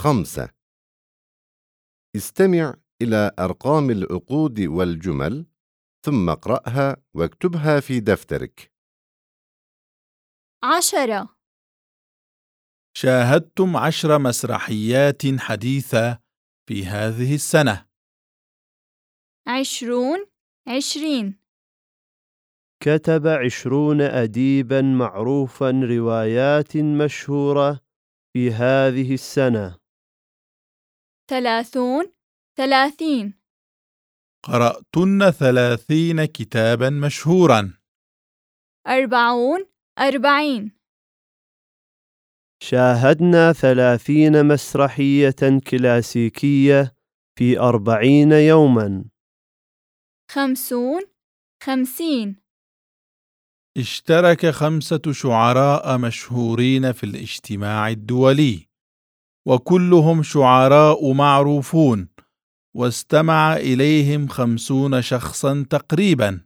خمسة. استمع إلى أرقام العقود والجمل ثم اقرأها واكتبها في دفترك. عشرة. شاهدتم عشر مسرحيات حديثة في هذه السنة. عشرون. عشرين. كتب عشرون أديبا معروفا روايات مشهورة في هذه السنة. ثلاثون ثلاثين. قرأتن ثلاثين كتابا مشهورا. أربعون أربعين. شاهدنا ثلاثين مسرحية كلاسيكية في أربعين يوما. خمسون خمسين. اشترك خمسة شعراء مشهورين في الاجتماع الدولي. وكلهم شعراء معروفون واستمع إليهم خمسون شخصا تقريبا.